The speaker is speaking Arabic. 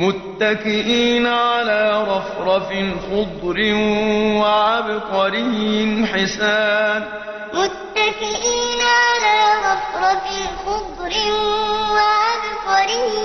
متكئين على رفرف خضر وعبقري حسان. متكئين على رفرف خضر وعبقري